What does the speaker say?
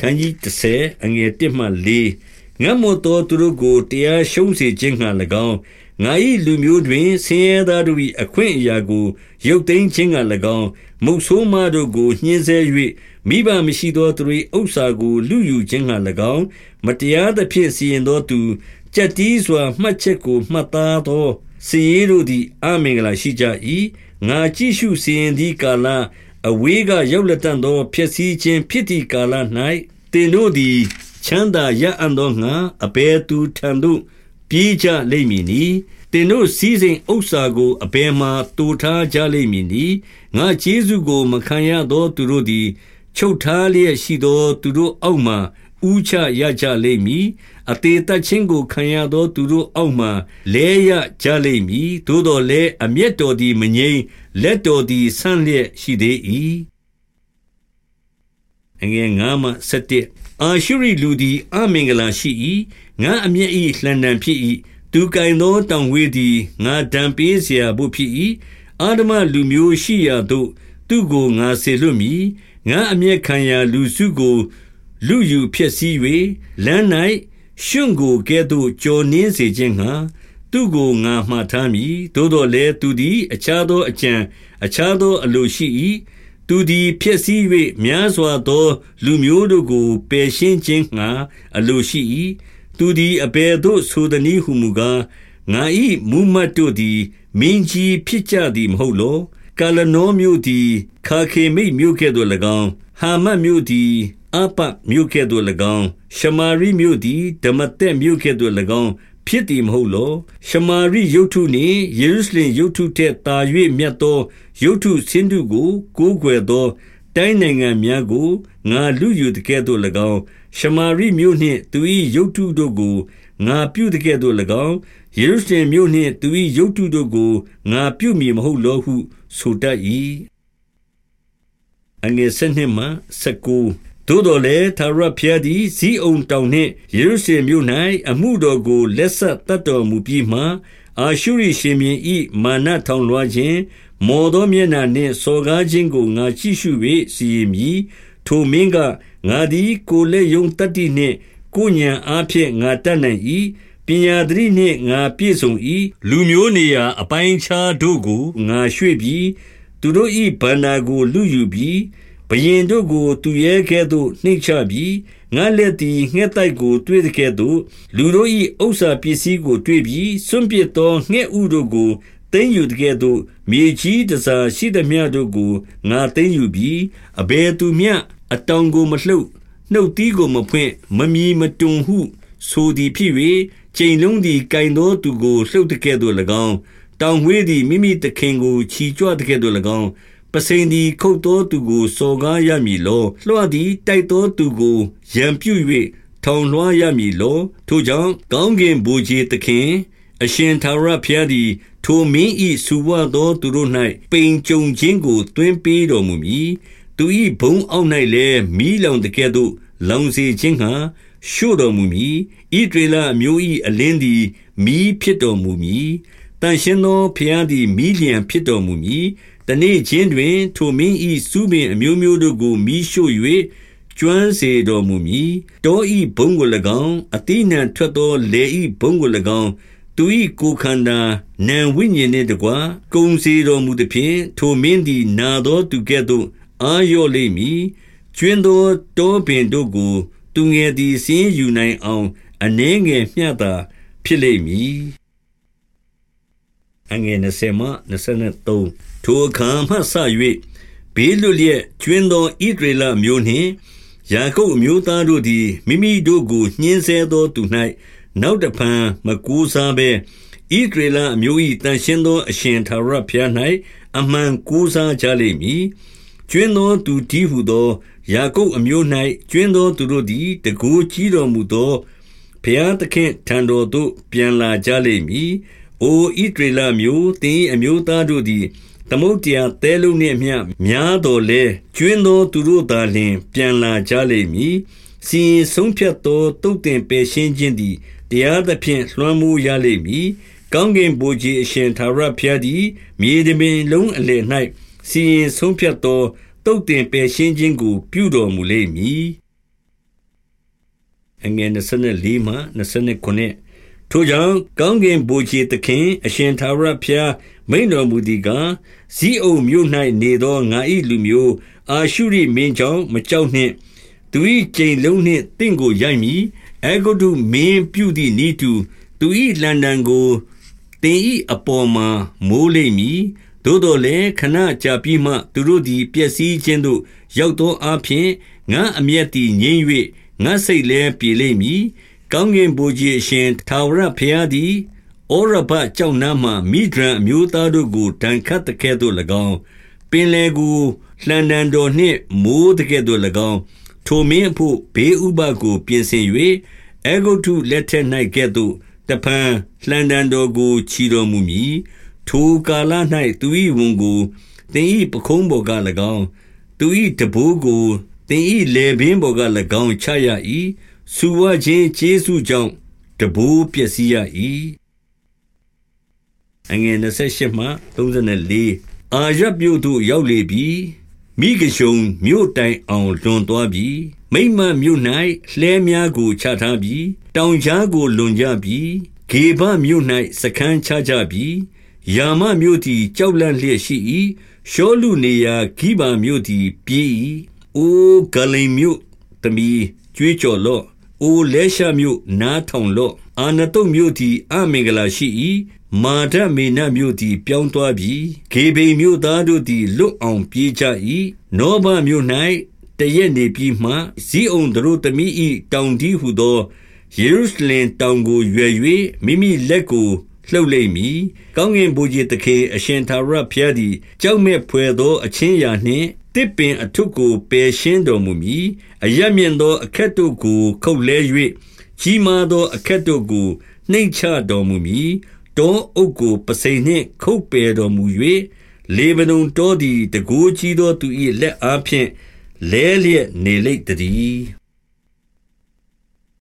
ခန်းကြီး30အငယ်1မှ4ငတ်မတော်သူတို့ကိုတရားရှုံးစေခြင်းငှာ၎င်းငါ၏လူမျိုးတွင်ဆင်းရဲသားတို့၏အခွင့်အရာကိုရုပ်သိမ်းခြင်းငှာ၎င်းမုတ်ဆိုးမတို့ကိုညှင်းဆဲ၍မိဘမရှိသောသူ၏ဥစ္စာကိုလူယူခြင်းငှာ၎င်းမတရားသဖြင့်စီရင်သောသူကြက်တီးစွာမှတ်ချက်ကိုမှတ်သားသောစီရီတို့သည်အမင်္ဂလာရှိကြ၏ငါကြည့်ရှုစီရင်သည့်ကာလ အဝေးကရောက်လက်တန်သောဖြစ်စည်းခြင်းဖြစ်သည့်ကာလ၌တင်တို့သည် ချမ်းသာရအံ့သောငါအဘယ်သူထံသို့ပြေးကြလိမ့်မည်နီတင်တို့စည်းစိမ်ဥစ္စာကိုအဘယ်မှတူထားကြလိမ့်မည်နီငါကျေးဇူးကို မခံရသောသူတို့သည် ချုပ်ထားလျက်ရှိသော သူတို့အောက်မှ ဥချရကြလိမ့်မည်အသေးတချင်းကိုခံရသောသူတို့အောက်မှလဲရကြလိမ့်မည်သို့တော်လည်းအမျက်တော်သည်မငြိမ်လက်တော်သည်ဆန့်လျက်ရှိသေး၏အငယ်9မှ17အာရှုရိလူသည်အမင်္ဂလာရှိ၏ငါအမျက်၏လှန်တံဖြစ်၏သူကင်သောတောင်ဝေးသည်ငါဒံပေးเสียဖို့ဖြစ်၏အာဓမလူမျိုးရှိရာသို့သူကိုငါဆေလွတ်မည်ငါအမျက်ခံရာလူစုကို လူယူဖြစ်စည်း၍လမ်း၌ရှင်ကိုကဲ့သို့ကြော်နင်းစေခြင်းငှာသူကိုငါမှားထားမည်သို့တော်လည်းသူသည် အခြားသောအကြံအခြားသောအလိုရှိ၏သူသည်ဖြစ်စည်း၍များစွာသော လူမျိုးတို့ကိုပယ်ရှင်းခြင်းငှာအလိုရှိ၏သူသည်အဘယ်သို့ဆိုသည်နည်းဟုမူကားငါ၏မူမတ်တို့သည်မင်းကြီးဖြစ်ကြသည်မဟုတ်လောကာလနောမြို့သည်ခါခေမိတ်မြို့ကဲ့သို့၎င်းဟာမတ်မြို့သည် အပမြို့ကဲ့သို့၎င်းရှမာရိမြို့သည်ဓမ္မတက်မြို့ကဲ့သို့၎င်းဖြစ်သည်မဟုတ်လောရှမာရိယုတ်ထုနှင့်ယေရုရှလင်ယုတ်ထုထက်သာ၍မြတ်သောယုတ်ထုဆင်းတုကိုကိုးကွယ်သောတိုင်းနိုင်ငံများကိုငါလူယူတကဲ့သို့၎င်းရှမာရိမြို့နှင့်သူ၏ယုတ်ထုတို့ကိုငါပြုတကဲ့သို့၎င်းယေရုရှလင်မြို့နှင့်သူ၏ယုတ်ထုတို့ကိုငါပြုမည်မဟုတ်လောဟုဆိုတတ်၏အငယ်၁၂မှ၁၉ သို့တော်လည်းသာရဘုရားသည်ဇီးအုံတောင်နှင့်ယေရုရှလင်မြို့၌အမှုတော်ကိုလက်ဆက်တတ်တော်မူပြီးမှအာရှုရိရှင်မြင်းဤမာနထောင်လွှားခြင်းမော်သောမျက်နှာနှင့်စော်ကားခြင်းကိုငါကြည့်ရှု၍စီရင်မည်ထိုမင်းကငါသည်ကိုလက်ယုံတတ္တိနှင့်ကိုညံအားဖြင့်ငါတတ်နိုင်၏ပညာသတိနှင့်ငါပြည့်စုံ၏လူမျိုးနေရာအပိုင်းခြားတို့ကိုငါရွှေ့ပြီးသူတို့၏ဗန္နာကိုလူယူပြီး ဘယင်တို့ကို သူရဲကဲ့သို့နှိမ့်ချပြီးငါလက်သည်ငှက်တိုက်ကို တွေ့တဲ့ကဲ့သို့ လူတို့၏ဥစ္စာပစ္စည်းကို တွေ့ပြီးစွန့်ပစ်သောငှက်ဥတို့ကိုသိမ်းယူတဲ့ကဲ့သို့မြေကြီးတစားရှိသည်မြတို့ကိုငါသိမ်းယူပြီးအဘယ်သူမျှအတောင်ကိုမလှုပ်နှုတ်သီးကိုမဖွင့်မမီမတွန်ဟုဆိုသည်ဖြစ်၍ချိန်လုံးသည်ကင်သောသူကိုလှုပ်တဲ့ကဲ့သို့၎င်းတောင်ဝေးသည်မိမိသခင်ကိုချီကြွတဲ့ကဲ့သို့၎င်း ပစိန်သည်ခုတ်သောသူကိုစော်ကားရမည်လောလွှတ်သည်တိုက်သောသူကိုရံပြု၍ထောင်လွှားရမည်လော ထိုကြောင့်ကောင်းကင်ဘုရားသခင် အရှင်သာရဘုရားသည် ထိုမင်းဤစုဝသောသူတို့၌ပိန်ကြုံခြင်းကိုတွင်ပေးတော်မူမည်သူ၏ဘုံအောက်၌လည်းမိလောင်တကဲ့သို့လောင်စေခြင်းဟံရှို့တော်မူမည်ဤဒေလအမျိုး၏အလင်းသည်မိဖြစ်တော်မူမည် တန်ရှင်သောဘုရားသည်မိလျံဖြစ်တော်မူမည်တနေ့ချင်းတွင် ထိုမင်း၏စုပင်အမျိုးမျိုးတို့ကိုမိရှို့၍ကျွမ်းစေတော်မူမည်တောဤဘုံကို၎င်းအတိနှံထွက်သောလေဤဘုံကို၎င်းသူ၏ကိုခန္ဓာနံဝိညာဉ်နှင့်တကွကုံစေတော်မူသည်ဖြင့်ထိုမင်းသည်နာသောသူကဲ့သို့အာရော့လိမ့်မည်ကျွင်းသောတောပင်တို့ကို သူငယ်သည်စင်းယူနိုင်အောင်အနှဲငယ်မျှတာဖြစ်လိမ့်မည် အငယ်20မှ23ထိုအခါမှစ၍ဘေးလွတ်လျက်ကျွင်းသောဣဒရေလမျိုးနှင့်ယာကုပ်အမျိုးသားတို့သည်မိမိတို့ကိုညှင်းဆဲသောသူ၌နောက်တဖန်မကူစားဘဲဣဒရေလအမျိုး၏တန်ရှင်းသောအရှင်သာရဘုရား၌အမှန်ကူစားကြလိမ့်မည်ကျွင်းသောသူတည်းဟုသောယာကုပ်အမျိုး၌ကျွင်းသောသူတို့သည်တကူကြီးတော်မူသောဘုရားသခင်ထံတော်သို့ပြန်လာကြလိမ့်မည်။ အိုဣဒရေလမျိုးတင်းအမျိုးသားတို့သည် သမုတ်တရားသဲလုံးနှင့်မျှ များတော်လဲကျွင်းသောသူတို့သာလျှင် ပြန်လာကြလိမ့်မည် စီရင်ဆုံးဖြတ်သောတုတ်တင်ပယ်ရှင်းခြင်းသည် တရားသဖြင့် လွှမ်းမိုးရလိမ့်မည် ကောင်းကင်ဘုရားအရှင်သာရဘုရားသည် မြေတပင်လုံးအလယ်၌စီရင်ဆုံးဖြတ်သောတုတ်တင်ပယ်ရှင်းခြင်းကို ပြုတော်မူလိမ့်မည်အငယ်24မှ29 ထိုကြောင့်ကောင်းကင်ဘုရားသခင် အရှင်သာရဖျားမိန်တော်မူသည်ကားဇီးအုံမြို့၌နေသောငါ၏လူမျိုး အာရှုရိမင်းကြောင့်မကြောက်နှင့် သူ၏ကြိမ်လုံးနှင့်တင့်ကိုရိုက်မည်အေဂုတုမင်းပြုသည့်ဤသူသူ၏လန်ဒန်ကိုတင်၏အပေါ်မှာမိုးလိမ့်မည်သို့တော်လည်းခဏကြာပြီးမှသူတို့သည်ပျက်စီးခြင်းသို့ရောက်သောအဖြစ်ငါအမျက်သည်ငြိမ့်၍ငါစိတ်လည်းပြေလိမ့်မည် ကောင်းကင်ဘုရားအရှင်သာဝရဘုရားသည်ဩရဘကြောင့်နာမှမိဒရန်အမျိုးသားတို့ကိုတန်ခတ်တကဲ့သို့၎င်းပင်လေကိုလှန်တန်တော်နှင့်မိုးတကဲ့သို့၎င်းထိုမင်းအဖို့ဘေးဥပကို ပြင်ဆင်၍အေဂုတ်ထုလက်ထက်၌ကဲ့သို့တဖန်လှန်တန်တော်ကိုခြီတော်မူမည်ထိုကာလ၌သူ၏ဝန်ကိုတင်၏ပခုံးပေါ်က၎င်းသူ၏တဘိုးကိုတင်၏လေပင်ပေါ်က၎င်းချရ၏ စူဝခြင်းကျေးဇူးကြောင့်တဘိုးပျက်စီးရ၏အငယ်28မှ34အာရပြုတ်သို့ရောက်လေပြီမိဂရှုံမြို့တိုင်အောင်လွန်သွားပြီမိမ့်မမြို့၌လှဲများကိုချထားပြီတောင်ကြားကိုလွန်ကြပြီဂေဘမြို့၌စခန်းချကြပြီယာမမြို့သည်ကြောက်လန့်လျက်ရှိ၏ရှောလူနေရာဂိဗာမြို့သည်ပြေး၏အိုဂလိမ်မြို့တမီကြွေးကြော်လော့ အိုလဲရှာမြို့ နားထောင်လော့ အာနတုမြို့သည် အမင်္ဂလာရှိ၏မာဒမေနမြို့သည် ပြောင်းသွားပြီ ဂေဘိမ်မြို့သားတို့သည် လွတ်အောင်ပြေးကြ၏နောဘမြို့၌တရက်နေပြီးမှဇီးအုံတို့သမီး၏တောင်ဒီဟုသော ယေရုရှလင်တောင်ကို ရွယ်၍မိမိလက်ကို လှုပ်လိမ့်မည်။ကောင်းကင်ဘုရားသခင်အရှင်သာရဘုရားသည်ကြောက်မဲ့ဖွယ်သောအချင်းရာနှင့်တစ်ပင်အထုကိုပယ်ရှင်းတော်မူမည်။အရမြင့်သောအခက်တို့ကို ခုတ်လဲ၍ကြီးမားသောအခက်တို့ကိုနှိမ့်ချတော်မူမည်။တောအုပ်ကိုပစိန်နှင့်ခုတ်ပယ်တော်မူ၍လေဗနုန်တောသည်တကိုးကြီးသောသူ၏လက်အားဖြင့်လဲလျက်နေလိမ့်တည်း